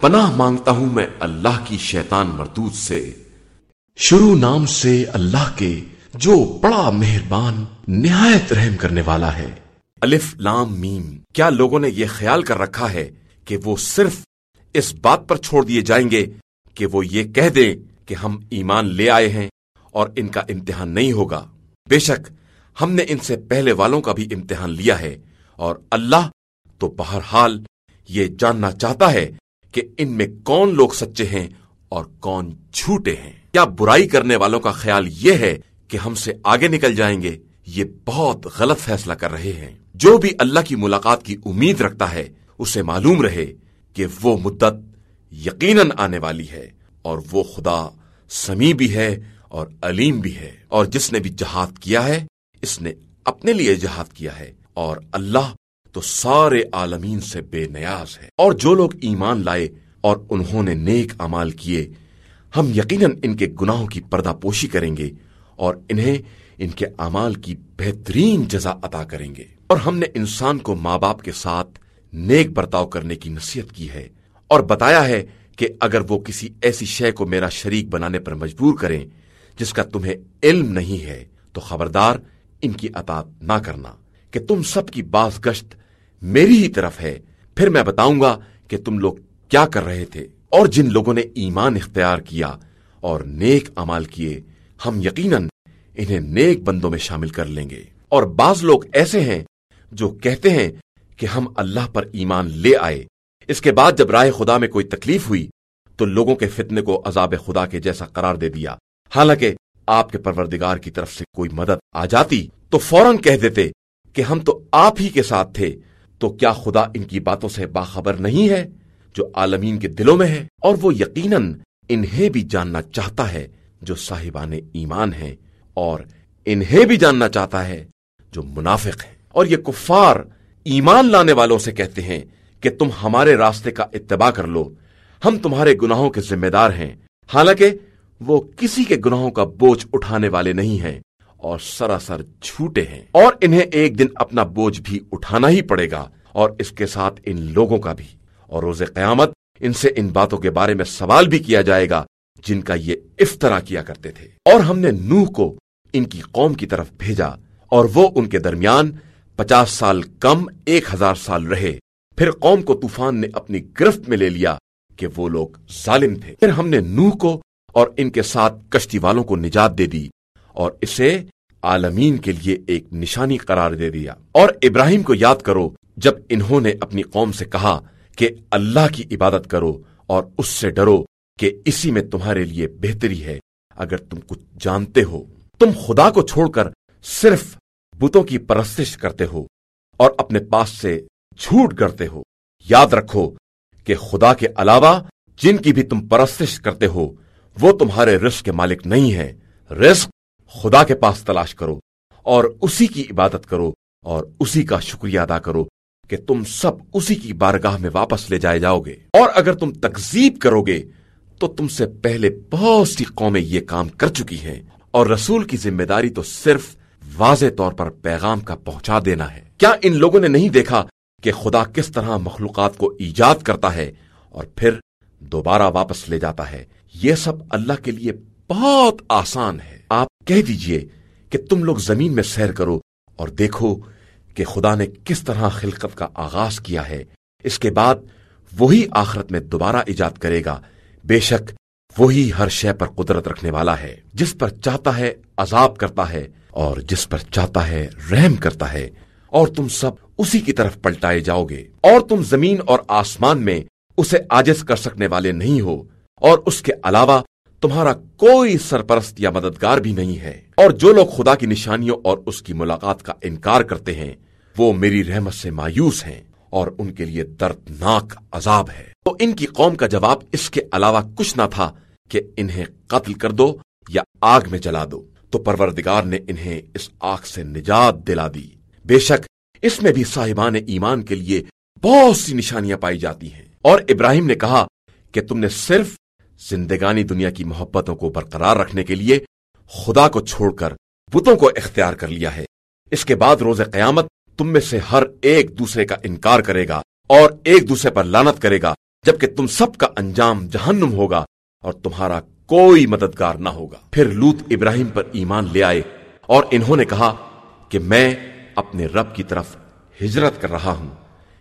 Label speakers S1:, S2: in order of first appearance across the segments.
S1: پناہ مانگتا ہوں میں اللہ کی شیطان مردود سے۔ شروع نام سے اللہ کے جو بڑا مہربان، نہایت رحم کرنے والا ہے۔ الف لام میم۔ کیا لوگوں نے یہ خیال کر رکھا ہے کہ وہ صرف اس بات پر چھوڑ دیے جائیں گے کہ وہ یہ کہہ دیں کہ ہم ایمان لے آئے ہیں اور ان کا امتحان نہیں ہوگا۔ بے شک، ہم نے ان سے پہلے والوں کا بھی امتحان لیا ہے اور اللہ تو بہرحال یہ جاننا چاہتا ہے کہ ان میں کون لوگ سچے ہیں اور کون جھوٹے ہیں۔ کیا برائی کرنے والوں کا خیال یہ ہے کہ ہم سے آگے نکل جائیں گے؟ یہ بہت غلط فیصلہ کر رہے ہیں۔ جو بھی اللہ کی ملاقات کی امید رکھتا ہے، اسے معلوم رہے کہ وہ مدت یقیناً آنے والی ہے اور وہ خدا سمی بھی ہے اور علیم بھی ہے۔ اور جس نے بھی جہاد کیا ہے، اس نے اپنے لیے جہاد کیا ہے اور اللہ تو سارے عالمین سے بے نیاز ہے۔ اور جو لوگ ایمان لائے اور انہوں نے نیک امال کیے، ہم یقیناً ان کے گناہوں کی پردہ پوشی کریں گے اور انہیں ان کے امال کی بہترین جزا عطا کریں گے۔ اور ہم نے انسان کو ماں باپ کے ساتھ نیک برتاؤ کرنے کی نصیحت کی ہے اور بتایا ہے کہ اگر وہ کسی ایسی شے کو میرا شریک بنانے پر مجبور کریں جس کا تمہیں علم نہیں ہے، تو خبردار ان کی اطاعت نہ کرنا کہ تم سب کی باز گشت میری ہی طرف ہے۔ پھر میں بتاؤں گا کہ تم لوگ کیا کر رہے تھے۔ اور جن لوگوں نے ایمان اختیار کیا اور نیک امال کیے، ہم یقیناً انہیں نیک بندوں میں شامل کر لیں گے۔ اور بعض لوگ ایسے ہیں جو کہتے ہیں کہ ہم اللہ پر ایمان لے آئے۔ اس کے بعد جب رائے خدا میں کوئی تکلیف ہوئی تو لوگوں کے فتنے کو عذاب خدا کے جیسا قرار دے دیا۔ حالانکہ آپ کے پروردگار کی طرف سے کوئی مدد آ جاتی تو فوراً کہہ دیتے کہ ہم تو آپ ہی کے ساتھ تھے۔ تو کیا خدا ان کی باتوں سے باخبر نہیں ہے جو عالمین کے دلوں میں ہے؟ اور وہ یقیناً انہیں بھی جاننا چاہتا ہے جو صاحبان ایمان ہیں اور انہیں بھی جاننا چاہتا ہے جو منافق ہیں۔ اور یہ کفار ایمان لانے والوں سے کہتے ہیں کہ تم ہمارے راستے کا اتباع کر لو۔ ہم تمہارے گناہوں کے ذمہ دار ہیں۔ حالانکہ وہ کسی کے گناہوں کا بوجھ اٹھانے والے نہیں ہیں۔ اور سراسر جھوٹے ہیں۔ اور انہیں ایک دن اپنا بوجھ بھی اٹھانا ہی پڑے گا، اور اس کے ساتھ ان لوگوں کا بھی۔ اور روز قیامت ان سے ان باتوں کے بارے میں سوال بھی کیا جائے گا، جن کا یہ افطرا کیا کرتے تھے۔ اور ہم نے نوح کو ان کی قوم کی طرف بھیجا، اور وہ ان کے درمیان پچاس سال کم ایک ہزار سال رہے۔ پھر قوم کو طوفان نے اپنی گرفت میں لے لیا کہ وہ لوگ ظالم تھے۔ پھر ہم نے نوح کو اور ان کے ساتھ کشتی والوں کو نجات دے دی، اور اسے عالمین کے لیے ایک نشانی قرار دے دیا۔ اور ابراہیم کو یاد کرو، جب انہوں نے اپنی قوم سے کہا کہ اللہ کی عبادت کرو اور اس سے ڈرو کہ اسی میں تمہارے لیے بہتری ہے۔ اگر تم کچھ جانتے ہو، تم خدا کو چھوڑ کر صرف بتوں کی پرستش کرتے ہو اور اپنے پاس سے جھوٹ کرتے ہو۔ یاد رکھو کہ خدا کے علاوہ جن کی بھی تم پرستش کرتے ہو، وہ تمہارے رزق کے مالک نہیں ہے رزق خدا کے پاس تلاش کرو اور اسی کی عبادت کرو اور اسی کا شکریہ ادا کرو کہ تم سب اسی کی بارگاہ میں واپس لے جائے جاؤ گے اور اگر تم تکزیب کرو گے تو تم سے پہلے بہت سی قومیں یہ کام کر چکی ہیں اور رسول کی ذمہ داری تو صرف واضح طور پر پیغام کا پہنچا دینا ہے۔ کیا ان لوگوں نے نہیں دیکھا کہ خدا کس طرح مخلوقات کو ایجاد کرتا ہے اور پھر دوبارہ واپس لے جاتا ہے؟ یہ سب اللہ کے لیے بہت آسان ہے۔ آپ کہہ دیجیے کہ تم لوگ زمین میں سیر کرو اور دیکھو کہ خدا نے کس طرح خلقت کا آغاز کیا ہے۔ اس کے بعد وہی آخرت میں دوبارہ ایجاد کرے گا۔ بے شک وہی ہر شے پر قدرت رکھنے والا ہے۔ جس پر چاہتا ہے عذاب کرتا ہے اور جس پر چاہتا ہے رحم کرتا ہے۔ اور تم سب اسی کی طرف پلٹائے جاؤ گے۔ اور تم زمین اور آسمان میں اسے آجز کر سکنے والے نہیں ہو۔ اور اس کے علاوہ تمہارا کوئی سرپرست یا مددگار بھی نہیں ہے۔ اور جو لوگ خدا کی نشانیوں اور اس کی ملاقات کا انکار کرتے ہیں، وہ میری رحمت سے مایوس ہیں اور ان کے لیے دردناک عذاب ہے۔ تو ان کی قوم کا جواب اس کے علاوہ کچھ نہ تھا کہ انہیں قتل کر دو یا آگ میں جلا دو۔ تو پروردگار نے انہیں اس آگ سے نجات دلا دی۔ بے شک اس میں بھی صاحبان ایمان کے لیے بہت سی نشانیاں پائی جاتی ہیں۔ اور ابراہیم نے کہا کہ تم نے صرف زندگانی دنیا کی محبتوں کو برقرار رکھنے کے لیے خدا کو چھوڑ کر بتوں کو اختیار کر لیا ہے۔ اس کے بعد روز قیامت تم میں سے ہر ایک دوسرے کا انکار کرے گا اور ایک دوسرے پر لانت کرے گا، جبکہ تم سب کا انجام جہنم ہوگا اور تمہارا کوئی مددگار نہ ہوگا۔ پھر لوت ابراہیم پر ایمان لے آئے اور انہوں نے کہا کہ میں اپنے رب کی طرف ہجرت کر رہا ہوں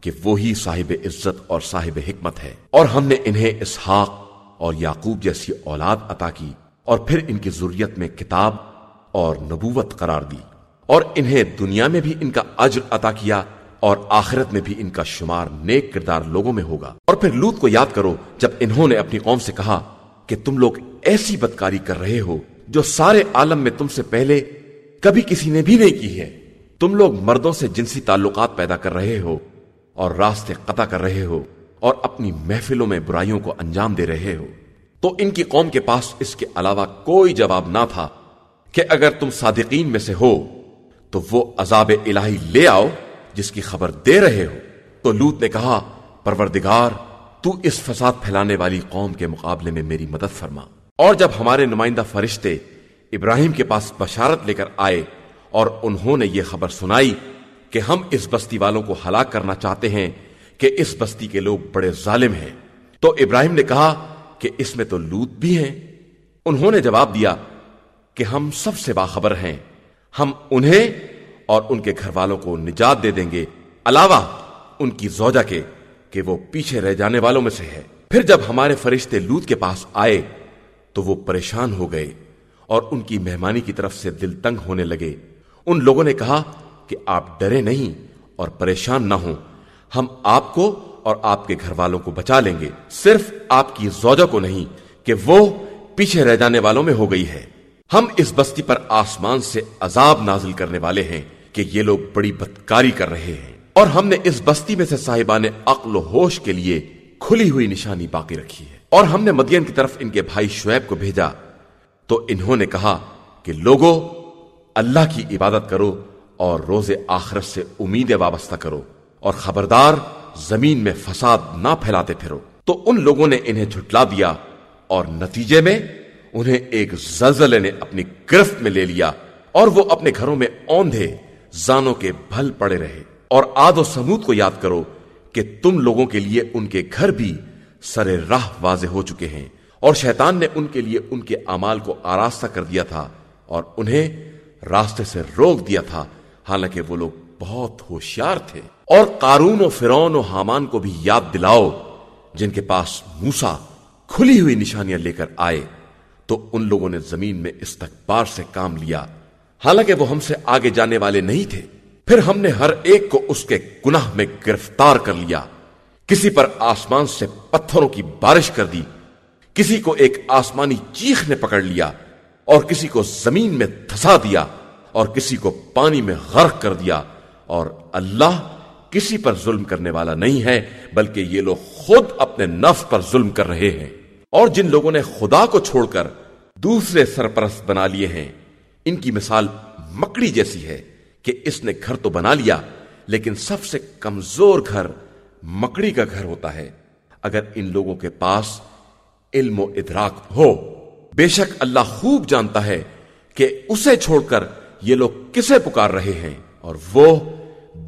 S1: کہ وہی صاحب عزت اور صاحب حکمت ہے اور ہم نے انہیں اسحاق اور یعقوب جیسی اولاد عطا کی اور پھر ان کی ضروریت میں کتاب اور نبوت قرار دی اور انہیں دنیا میں بھی ان کا اجر عطا کیا اور آخرت میں بھی ان کا شمار نیک کردار لوگوں میں ہوگا۔ اور پھر لوت کو یاد کرو، جب انہوں نے اپنی قوم سے کہا کہ تم لوگ ایسی بدکاری کر رہے ہو جو سارے عالم میں تم سے پہلے کبھی کسی نے بھی نہیں کی ہے۔ تم لوگ مردوں سے جنسی تعلقات پیدا کر رہے ہو اور راستے قطع کر رہے ہو۔ اور اپنی محفلوں میں برائیوں کو انجام دے رہے ہو۔ تو ان کی قوم کے پاس اس کے علاوہ کوئی جواب نہ تھا کہ اگر تم صادقین میں سے ہو، تو وہ عذاب الہی لے آؤ جس کی خبر دے رہے ہو۔ تو لوت نے کہا، پروردگار، تو اس فساد پھیلانے والی قوم کے مقابلے میں میری مدد فرما۔ اور جب ہمارے نمائندہ فرشتے ابراہیم کے پاس بشارت لے کر آئے اور انہوں نے یہ خبر سنائی کہ ہم اس بستی والوں کو ہلاک کرنا چاہتے ہیں کہ اس بستی کے لوگ بڑے ظالم ہیں۔ تو ابراہیم نے کہا کہ اس میں تو لوت بھی ہیں۔ انہوں نے جواب دیا کہ ہم سب سے باخبر ہیں۔ ہم انہیں اور ان کے گھر والوں کو نجات دے دیں گے۔ علاوہ ان کی زوجہ کے کہ وہ پیچھے رہ جانے والوں میں سے ہے۔ پھر جب ہمارے فرشتے لوت کے پاس آئے تو وہ پریشان ہو گئے اور ان کی مہمانی کی طرف سے دل تنگ ہونے لگے۔ ان لوگوں نے کہا کہ آپ ڈرے نہیں اور پریشان نہ ہوں۔ ہم آپ کو اور آپ کے گھر والوں کو بچا لیں گے۔ صرف آپ کی زوجہ کو نہیں کہ وہ پیچھے رہ جانے والوں میں ہو گئی ہے۔ ہم اس بستی پر آسمان سے عذاب نازل کرنے والے ہیں کہ یہ لوگ بڑی بدکاری کر رہے ہیں۔ اور ہم نے اس بستی میں سے صاحبان عقل و ہوش کے لیے کھلی ہوئی نشانی باقی رکھی ہے۔ اور ہم نے مدین کی طرف ان کے بھائی شعیب کو بھیجا۔ تو انہوں نے کہا کہ لوگوں اللہ کی عبادت کرو اور روز آخرت سے امید وابستہ کرو۔ اور خبردار زمین میں فساد نہ پھیلاتے پھرو۔ تو ان لوگوں نے انہیں جھٹلا دیا اور نتیجے میں انہیں ایک زلزلے نے اپنی گرفت میں لے لیا اور وہ اپنے گھروں میں اوندھے زانوں کے بھل پڑے رہے۔ اور آد و سمود کو یاد کرو کہ تم لوگوں کے لیے ان کے گھر بھی سر راہ واضح ہو چکے ہیں اور شیطان نے ان کے لیے ان کے امال کو آراستہ کر دیا تھا اور انہیں راستے سے روک دیا تھا۔ حالانکہ وہ لوگ بہت ہوشیار تھے۔ اور قارون و فرون و حامان کو بھی یاد دلاؤ، جن کے پاس موسا کھلی ہوئی نشانیاں لے کر آئے، تو ان لوگوں نے زمین میں استقبار سے کام لیا۔ حالانکہ وہ ہم سے آگے جانے والے نہیں تھے۔ پھر ہم نے ہر ایک کو اس کے گناہ میں گرفتار کر لیا۔ کسی پر آسمان سے پتھروں کی بارش کر دی۔ کسی کو ایک آسمانی چیخ نے پکڑ لیا۔ اور کسی کو زمین میں دھسا دیا۔ اور کسی کو پانی میں غرق کر دیا۔ اور اللہ کسی پر ظلم کرنے والا نہیں ہے، بلکہ یہ لوگ خود اپنے نفس پر ظلم کر رہے ہیں۔ اور جن لوگوں نے خدا کو چھوڑ کر دوسرے سرپرست بنا لیے ہیں، ان کی مثال مکڑی جیسی ہے کہ اس نے گھر تو بنا لیا، لیکن سب سے کمزور گھر مکڑی کا گھر ہوتا ہے۔ اگر ان لوگوں کے پاس علم و ادراک ہو، بے شک اللہ خوب جانتا ہے کہ اسے چھوڑ کر یہ لوگ کسے پکار رہے ہیں۔ اور وہ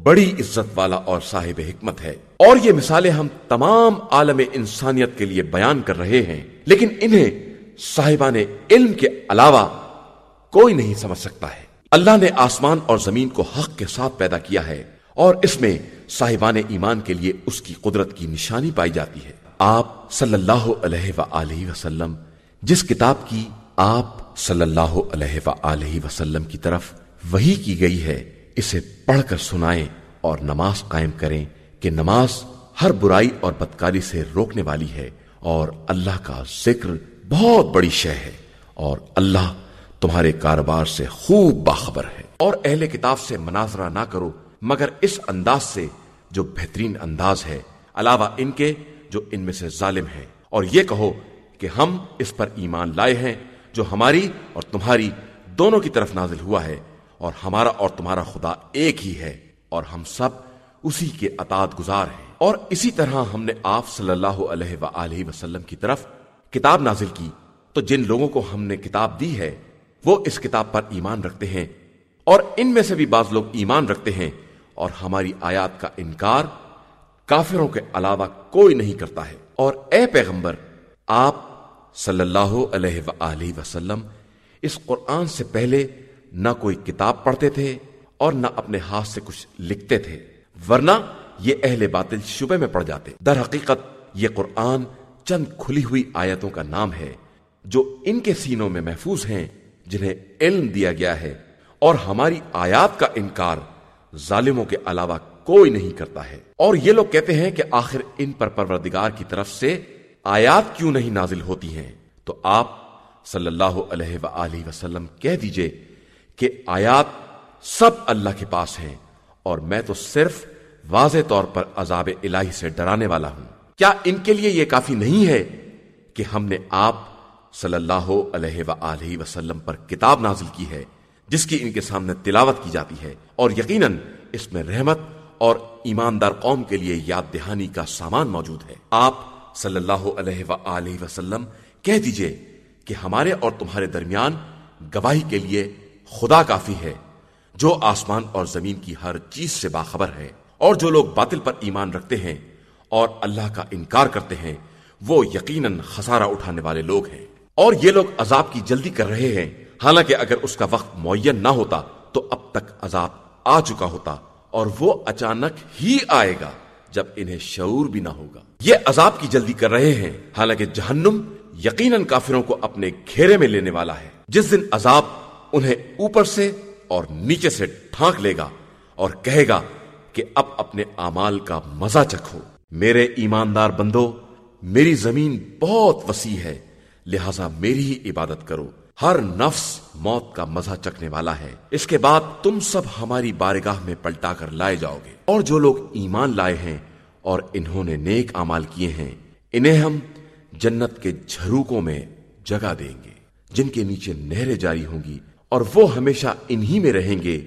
S1: بڑی عزت والا اور صاحب حکمت ہے۔ اور یہ مثالیں ہم تمام عالم انسانیت کے لیے بیان کر رہے ہیں، لیکن انہیں صاحبان علم کے علاوہ کوئی نہیں سمجھ سکتا ہے۔ اللہ نے آسمان اور زمین کو حق کے ساتھ پیدا کیا ہے، اور اس میں صاحبان ایمان کے لیے اس کی قدرت کی نشانی پائی جاتی ہے۔ آپ صلی اللہ علیہ وآلہ وسلم، جس کتاب کی آپ صلی اللہ علیہ وآلہ وسلم کی طرف وہی کی گئی ہے اسے پڑھ کر سنائیں اور نماز قائم کریں کہ نماز ہر برائی اور بدکاری سے روکنے والی ہے اور اللہ کا ذکر بہت بڑی شے ہے اور اللہ تمہارے کاروبار سے خوب باخبر ہے۔ اور اہل کتاب سے مناظرہ نہ کرو، مگر اس انداز سے جو بہترین انداز ہے، علاوہ ان کے جو ان میں سے ظالم ہے اور یہ کہو کہ ہم اس پر ایمان لائے ہیں، جو ہماری اور تمہاری دونوں کی طرف نازل ہوا ہے۔ اور ہمارا اور تمہارا خدا ایک ہی ہے اور ہم سب اسی کے اطاعت گزار ہیں۔ اور اسی طرح ہم نے آپ صلی اللہ علیہ وآلہ وسلم کی طرف کتاب نازل کی۔ تو جن لوگوں کو ہم نے کتاب دی ہے، وہ اس کتاب پر ایمان رکھتے ہیں۔ اور ان میں سے بھی بعض لوگ ایمان رکھتے ہیں۔ اور ہماری آیات کا انکار کافروں کے علاوہ کوئی نہیں کرتا ہے۔ اور اے پیغمبر، آپ صلی اللہ علیہ وآلہ وسلم، اس قرآن سے پہلے نہ کوئی کتاب پڑھتے تھے اور نہ اپنے ہاتھ سے کچھ لکھتے تھے، ورنہ یہ اہل باطل شبے میں پڑ جاتے۔ در حقیقت یہ قرآن چند کھلی ہوئی آیتوں کا نام ہے جو ان کے سینوں میں محفوظ ہیں، جنہیں علم دیا گیا ہے۔ اور ہماری آیات کا انکار ظالموں کے علاوہ کوئی نہیں کرتا ہے۔ اور یہ لوگ کہتے ہیں کہ آخر ان پر پروردگار کی طرف سے آیات کیوں نہیں نازل ہوتی ہیں؟ تو آپ صلی اللہ علیہ وآلہ وسلم کہہ دیجیے کہ آیات سب اللہ کے پاس ہیں اور میں تو صرف واضح طور پر عذاب الہی سے ڈرانے والا ہوں۔ کیا ان کے لیے یہ کافی نہیں ہے کہ ہم نے آپ صلی اللہ علیہ وآلہ وسلم پر کتاب نازل کی ہے، جس کی ان کے سامنے تلاوت کی جاتی ہے، اور یقیناً اس میں رحمت اور ایماندار قوم کے لیے یاد دہانی کا سامان موجود ہے۔ آپ صلی اللہ علیہ وآلہ وسلم کہہ دیجیے کہ ہمارے اور تمہارے درمیان گواہی کے لیے خدا کافی ہے، جو آسمان اور زمین کی ہر چیز سے باخبر ہے، اور جو لوگ باطل پر ایمان رکھتے ہیں اور اللہ کا انکار کرتے ہیں، وہ یقیناً خسارہ اٹھانے والے لوگ ہیں۔ اور یہ لوگ عذاب کی جلدی کر رہے ہیں، حالانکہ اگر اس کا وقت معین نہ ہوتا تو اب تک عذاب آ چکا ہوتا اور وہ اچانک ہی آئے گا جب انہیں شعور بھی نہ ہوگا۔ یہ عذاب کی جلدی کر رہے ہیں، حالانکہ جہنم یقیناً کافروں کو اپنے گھیرے میں لینے والا ہے۔ جس دن عذاب انہیں اوپر سے اور نیچے سے ٹھانک لے گا اور کہے گا کہ اب اپنے امال کا مزہ چکھو۔ میرے ایماندار بندو، میری زمین بہت وسیع ہے، لہذا میری ہی عبادت کرو۔ ہر نفس موت کا مزہ چکنے والا ہے۔ اس کے بعد تم سب ہماری بارگاہ میں پلٹا کر لائے جاؤ گے۔ اور جو لوگ ایمان لائے ہیں اور انہوں نے نیک امال کیے ہیں، انہیں ہم جنت کے جھروکوں میں جگہ دیں گے۔ جن کے نیچے نہریں جاری ہوں گی اور وہ ہمیشہ انہی میں رہیں گے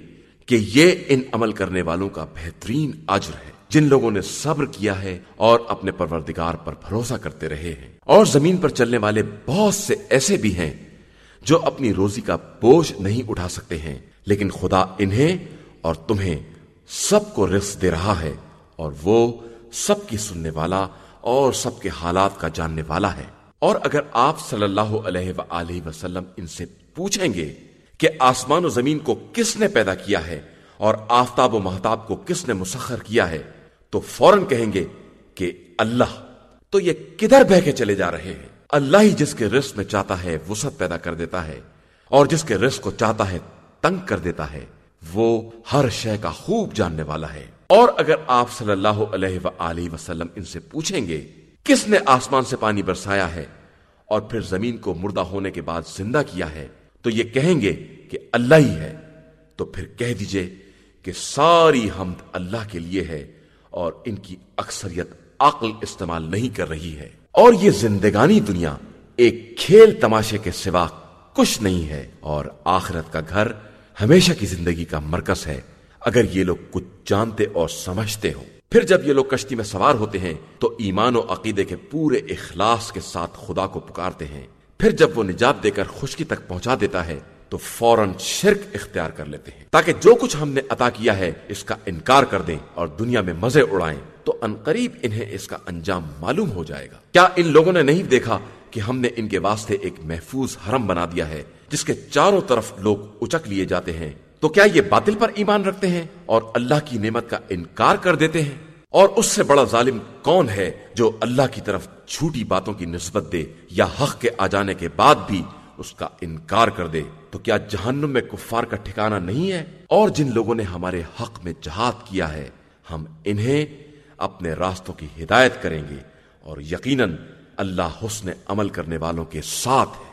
S1: کہ یہ ان عمل کرنے والوں کا بہترین اجر ہے، جن لوگوں نے صبر کیا ہے اور اپنے پروردگار پر بھروسہ کرتے رہے ہیں۔ اور زمین پر چلنے والے بہت سے ایسے بھی ہیں جو اپنی روزی کا بوجھ نہیں اٹھا سکتے ہیں، لیکن خدا انہیں اور تمہیں سب کو رزق دے رہا ہے اور وہ سب کی سننے والا اور سب کے حالات کا جاننے والا ہے۔ اور اگر آپ صلی اللہ علیہ وآلہ وسلم ان سے پوچھیں گے کہ آسمان و زمین کو کس نے پیدا کیا ہے اور آفتاب و محتاب کو کس نے مسخر کیا ہے، تو فوراً کہیں گے کہ اللہ۔ تو یہ کدھر بہ کے چلے جا رہے ہیں؟ اللہ ہی جس کے رزق میں چاہتا ہے، وسعت پیدا کر دیتا ہے، اور جس کے رزق کو چاہتا ہے، تنگ کر دیتا ہے، وہ ہر شے کا خوب جاننے والا ہے۔ اور اگر آپ صلی اللہ علیہ وآلہ وسلم ان سے پوچھیں گے، کس نے آسمان سے پانی برسایا ہے اور پھر زمین کو مردہ ہونے کے بعد زندہ کیا ہے؟ تو یہ کہیں گے کہ اللہ ہی ہے، تو پھر کہہ دیجیے کہ ساری حمد اللہ کے لیے ہے اور ان کی اکثریت عقل استعمال نہیں کر رہی ہے۔ اور یہ زندگانی دنیا ایک کھیل تماشے کے سوا کچھ نہیں ہے۔ اور آخرت کا گھر ہمیشہ کی زندگی کا مرکز ہے۔ اگر یہ لوگ کچھ جانتے اور سمجھتے ہو پھر جب یہ لوگ کشتی میں سوار ہوتے ہیں، تو ایمان و عقیدے کے پورے اخلاص کے ساتھ خدا کو پکارتے ہیں۔ پھر جب وہ نجات دے کر خشکی تک پہنچا دیتا ہے، تو فوراً شرک اختیار کر لیتے ہیں۔ تاکہ جو کچھ ہم نے عطا کیا ہے، اس کا انکار کر دیں اور دنیا میں مزے اڑائیں، تو انقریب انہیں اس کا انجام معلوم ہو جائے گا۔ کیا ان لوگوں نے نہیں دیکھا کہ ہم نے ان کے واسطے ایک محفوظ حرم بنا دیا ہے، جس کے چاروں طرف لوگ اچک لیے جاتے ہیں؟ تو کیا یہ باطل پر ایمان رکھتے ہیں اور اللہ کی نعمت کا انکار کر دیتے ہیں؟ اور اس سے بڑا ظالم کون ہے جو اللہ کی طرف جھوٹی باتوں کی نسبت دے یا حق کے آ جانے کے بعد بھی اس کا انکار کر دے؟ تو کیا جہنم میں کفار کا ٹھکانہ نہیں ہے؟ اور جن لوگوں نے ہمارے حق میں جہاد کیا ہے، ہم انہیں اپنے راستوں کی ہدایت کریں گے اور یقیناً اللہ حسن عمل کرنے والوں کے ساتھ ہے